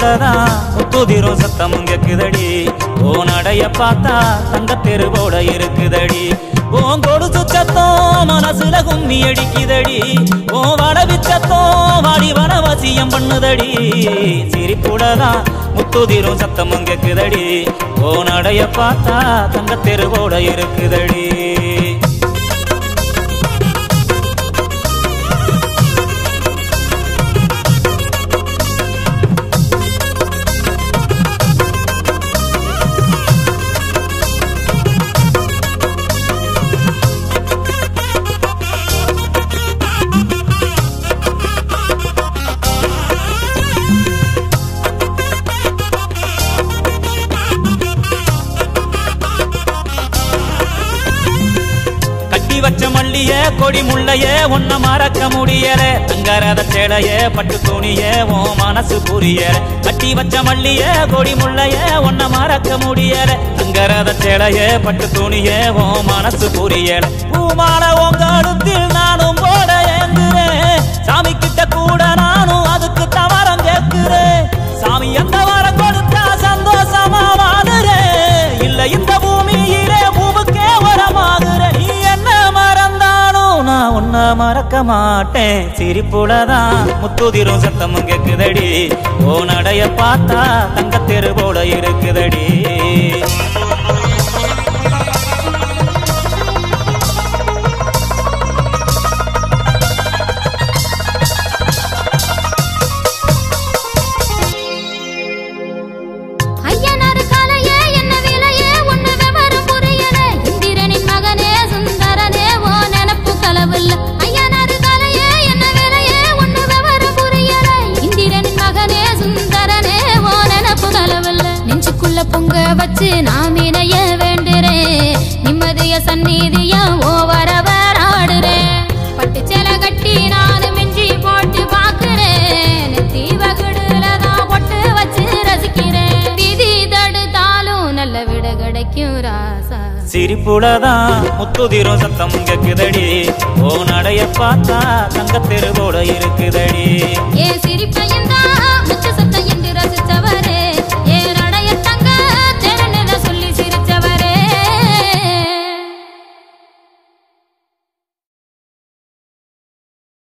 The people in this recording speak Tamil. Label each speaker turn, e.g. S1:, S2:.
S1: சிரிப்புடதான் முத்துதிரும் சத்தம் கேக்குதடி. ஓ நடைய பார்த்தா தங்க தெருவோட இருக்குதடி. ஓன் கொடுத்து சத்தம் மனசுல கும்மி அடிக்குதடி. ஓ வடவி சத்தம் வாடி வனவசியம் பண்ணுதடி. சிரிப்புடதான் முத்துதிரும் சத்தம் கேக்குதடி. ஓ நடைய பார்த்தா தங்க தெருவோட இருக்குதடி. கட்டி வச்ச மல்லிய கொடி முள்ளைய ஒன்ன மறக்க முடியல. தங்கரத சேலைய பட்டு துணிய ஓ மனசு புரியல. கட்டி வச்ச மல்லிய கொடி முள்ளைய ஒன்ன மறக்க முடியல. தங்கரத சேலைய பட்டு துணிய ஓ மனசு புரியல. பூமான உங்க அடுத்தில் நானும் உன்னை மறக்க மாட்டேன். சிரிப்புலதான் முத்துதிரும் சத்தமும் கேக்குதடி. ஓ நடைய பார்த்தா தங்க போல இருக்குதடி.
S2: பொங்க வச்சு நான் இணைய வேண்டுறேன் நிம்மதிய சந்நிதிய ஓ வரவர் ஆடுறேன் பட்டு சேலை கட்டி நான் மிஞ்சி போட்டு பாக்குறேன் நெத்தி வகுடுல தான் பொட்டு வச்சு ரசிக்கிறேன் விதி தடுத்தாலும் நல்ல விட கிடைக்கும் ராசா.
S1: சிரிப்புலதான் முத்துதிரும் சத்தம் கேக்குதடி. ஓ நடைய பார்த்தா தங்க தெருவோட இருக்குதடி.
S2: ஏன் சிரிப்பையும் தான்